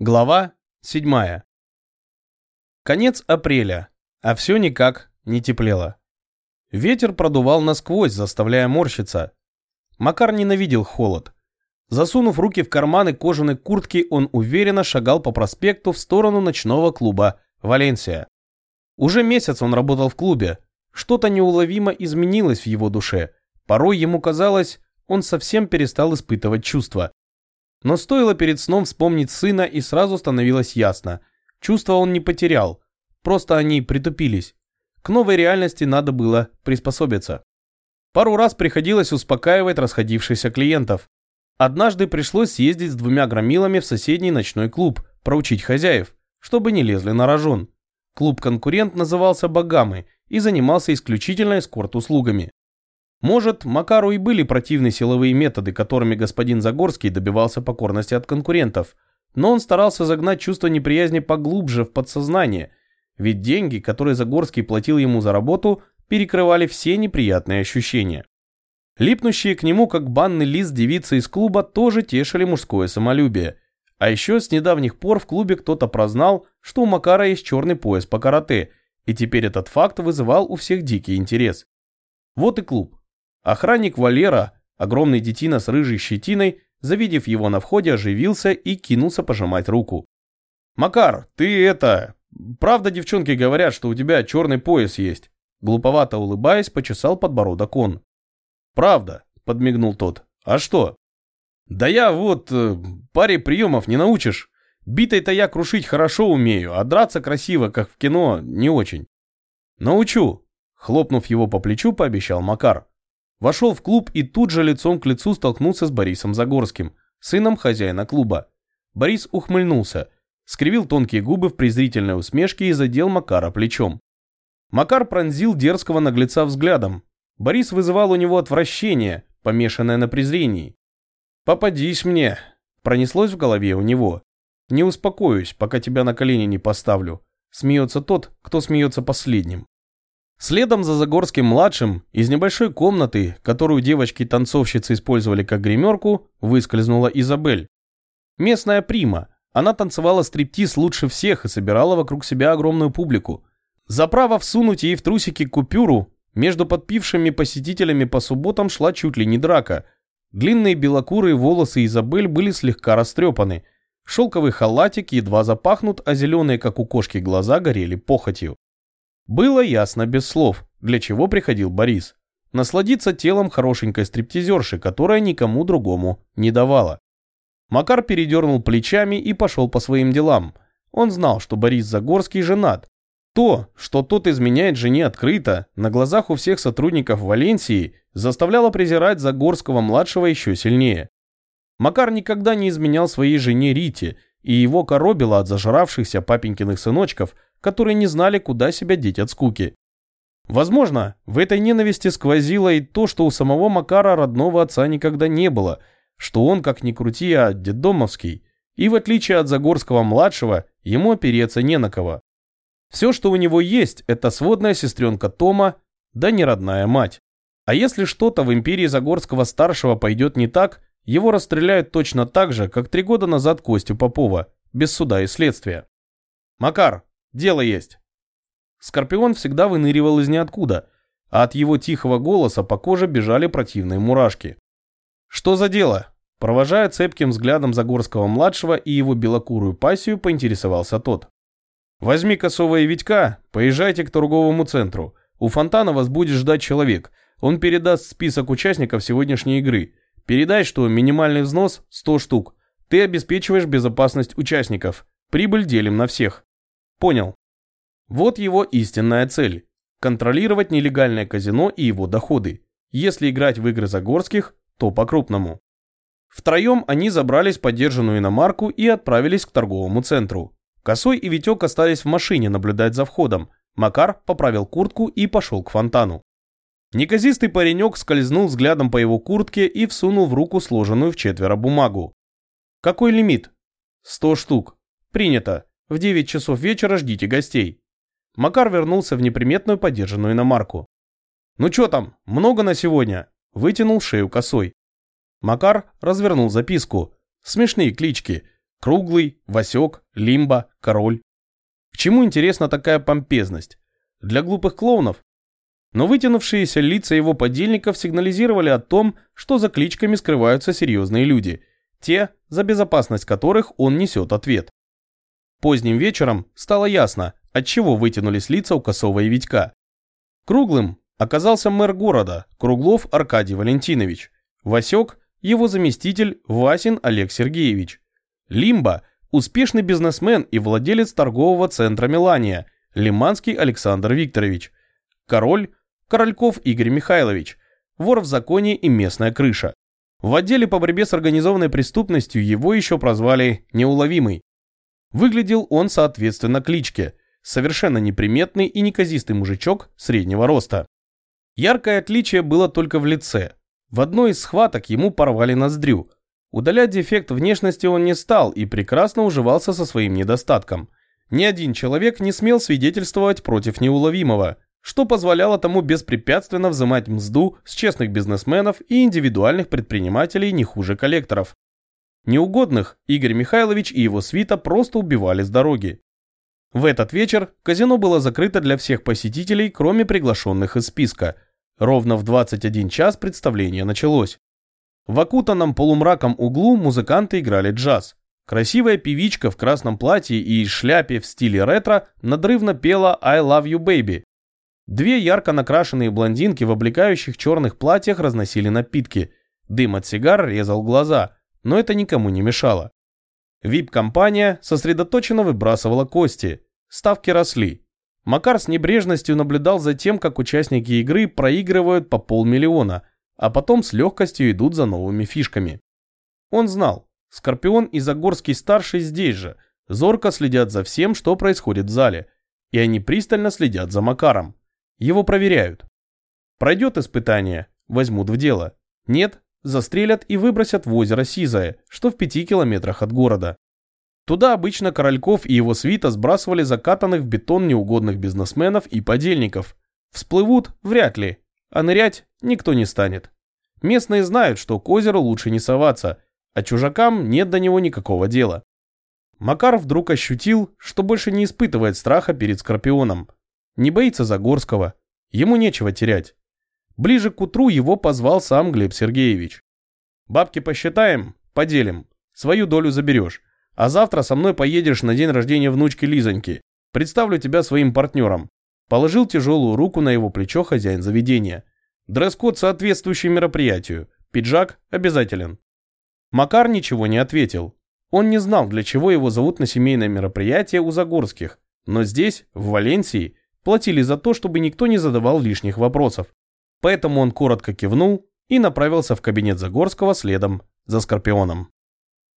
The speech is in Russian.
Глава 7. Конец апреля, а все никак не теплело. Ветер продувал насквозь, заставляя морщиться. Макар ненавидел холод. Засунув руки в карманы кожаной куртки, он уверенно шагал по проспекту в сторону ночного клуба «Валенсия». Уже месяц он работал в клубе. Что-то неуловимо изменилось в его душе. Порой ему казалось, он совсем перестал испытывать чувства. Но стоило перед сном вспомнить сына, и сразу становилось ясно. Чувства он не потерял, просто они притупились. К новой реальности надо было приспособиться. Пару раз приходилось успокаивать расходившихся клиентов. Однажды пришлось съездить с двумя громилами в соседний ночной клуб, проучить хозяев, чтобы не лезли на рожон. Клуб-конкурент назывался «Багамы» и занимался исключительно эскорт-услугами. Может, Макару и были противны силовые методы, которыми господин Загорский добивался покорности от конкурентов, но он старался загнать чувство неприязни поглубже в подсознание, ведь деньги, которые Загорский платил ему за работу, перекрывали все неприятные ощущения. Липнущие к нему, как банный лист девицы из клуба, тоже тешили мужское самолюбие. А еще с недавних пор в клубе кто-то прознал, что у Макара есть черный пояс по карате, и теперь этот факт вызывал у всех дикий интерес. Вот и клуб. Охранник Валера, огромный детина с рыжей щетиной, завидев его на входе, оживился и кинулся пожимать руку. «Макар, ты это... Правда девчонки говорят, что у тебя черный пояс есть?» Глуповато улыбаясь, почесал подбородок он. «Правда», — подмигнул тот. «А что?» «Да я вот... Э, паре приемов не научишь. Битой-то я крушить хорошо умею, а драться красиво, как в кино, не очень». «Научу», — хлопнув его по плечу, пообещал Макар. Вошел в клуб и тут же лицом к лицу столкнулся с Борисом Загорским, сыном хозяина клуба. Борис ухмыльнулся, скривил тонкие губы в презрительной усмешке и задел Макара плечом. Макар пронзил дерзкого наглеца взглядом. Борис вызывал у него отвращение, помешанное на презрении. «Попадись мне!» – пронеслось в голове у него. «Не успокоюсь, пока тебя на колени не поставлю», – смеется тот, кто смеется последним. Следом за Загорским-младшим из небольшой комнаты, которую девочки-танцовщицы использовали как гримерку, выскользнула Изабель. Местная прима. Она танцевала стриптиз лучше всех и собирала вокруг себя огромную публику. За право всунуть ей в трусики купюру, между подпившими посетителями по субботам шла чуть ли не драка. Длинные белокурые волосы Изабель были слегка растрепаны. Шелковый халатик едва запахнут, а зеленые, как у кошки, глаза горели похотью. Было ясно без слов, для чего приходил Борис. Насладиться телом хорошенькой стриптизерши, которая никому другому не давала. Макар передернул плечами и пошел по своим делам. Он знал, что Борис Загорский женат. То, что тот изменяет жене открыто, на глазах у всех сотрудников Валенсии, заставляло презирать Загорского-младшего еще сильнее. Макар никогда не изменял своей жене Рите, и его коробило от зажравшихся папенькиных сыночков, которые не знали, куда себя деть от скуки. Возможно, в этой ненависти сквозило и то, что у самого Макара родного отца никогда не было, что он, как ни крути, а деддомовский, и в отличие от Загорского-младшего, ему опереться не на кого. Все, что у него есть, это сводная сестренка Тома, да не родная мать. А если что-то в империи Загорского-старшего пойдет не так, его расстреляют точно так же, как три года назад Костю Попова, без суда и следствия. «Макар, дело есть!» Скорпион всегда выныривал из ниоткуда, а от его тихого голоса по коже бежали противные мурашки. «Что за дело?» Провожая цепким взглядом Загорского-младшего и его белокурую пассию, поинтересовался тот. «Возьми Косова и Витька, поезжайте к торговому центру. У фонтана вас будет ждать человек. Он передаст список участников сегодняшней игры. Передай, что минимальный взнос 100 штук. Ты обеспечиваешь безопасность участников. Прибыль делим на всех. Понял. Вот его истинная цель. Контролировать нелегальное казино и его доходы. Если играть в игры Загорских, то по-крупному. Втроем они забрались подержанную иномарку и отправились к торговому центру. Косой и Витек остались в машине наблюдать за входом. Макар поправил куртку и пошел к фонтану. Неказистый паренек скользнул взглядом по его куртке и всунул в руку сложенную в четверо бумагу. «Какой лимит?» «Сто штук. Принято. В девять часов вечера ждите гостей». Макар вернулся в неприметную подержанную иномарку. «Ну что там, много на сегодня?» Вытянул шею косой. Макар развернул записку. Смешные клички. Круглый, Васек, Лимба, Король. К чему интересна такая помпезность? Для глупых клоунов? Но вытянувшиеся лица его подельников сигнализировали о том, что за кличками скрываются серьезные люди, те, за безопасность которых он несет ответ. Поздним вечером стало ясно, от чего вытянулись лица у Косова и Витька. Круглым оказался мэр города, Круглов Аркадий Валентинович. Васек – его заместитель Васин Олег Сергеевич. Лимба – успешный бизнесмен и владелец торгового центра «Мелания» Лиманский Александр Викторович. Король – Корольков Игорь Михайлович. Вор в законе и местная крыша. В отделе по борьбе с организованной преступностью его еще прозвали «Неуловимый». Выглядел он соответственно кличке – совершенно неприметный и неказистый мужичок среднего роста. Яркое отличие было только в лице. В одной из схваток ему порвали ноздрю. Удалять дефект внешности он не стал и прекрасно уживался со своим недостатком. Ни один человек не смел свидетельствовать против неуловимого, что позволяло тому беспрепятственно взимать мзду с честных бизнесменов и индивидуальных предпринимателей не хуже коллекторов. Неугодных Игорь Михайлович и его свита просто убивали с дороги. В этот вечер казино было закрыто для всех посетителей, кроме приглашенных из списка. Ровно в 21 час представление началось. В окутанном полумраком углу музыканты играли джаз. Красивая певичка в красном платье и шляпе в стиле ретро надрывно пела «I love you, baby». Две ярко накрашенные блондинки в облекающих черных платьях разносили напитки. Дым от сигар резал глаза, но это никому не мешало. Вип-компания сосредоточенно выбрасывала кости. Ставки росли. Макар с небрежностью наблюдал за тем, как участники игры проигрывают по полмиллиона, а потом с легкостью идут за новыми фишками. Он знал, Скорпион и Загорский-старший здесь же, зорко следят за всем, что происходит в зале, и они пристально следят за Макаром. Его проверяют. Пройдет испытание, возьмут в дело. Нет, застрелят и выбросят в озеро Сизое, что в пяти километрах от города. Туда обычно Корольков и его свита сбрасывали закатанных в бетон неугодных бизнесменов и подельников. Всплывут вряд ли, а нырять никто не станет. Местные знают, что к озеру лучше не соваться, а чужакам нет до него никакого дела. Макар вдруг ощутил, что больше не испытывает страха перед Скорпионом. Не боится Загорского, ему нечего терять. Ближе к утру его позвал сам Глеб Сергеевич. «Бабки посчитаем, поделим, свою долю заберешь. А завтра со мной поедешь на день рождения внучки Лизоньки. Представлю тебя своим партнером». Положил тяжелую руку на его плечо хозяин заведения. Дресс-код соответствующий мероприятию. Пиджак обязателен. Макар ничего не ответил. Он не знал, для чего его зовут на семейное мероприятие у Загорских. Но здесь, в Валенсии, платили за то, чтобы никто не задавал лишних вопросов. Поэтому он коротко кивнул и направился в кабинет Загорского следом за Скорпионом.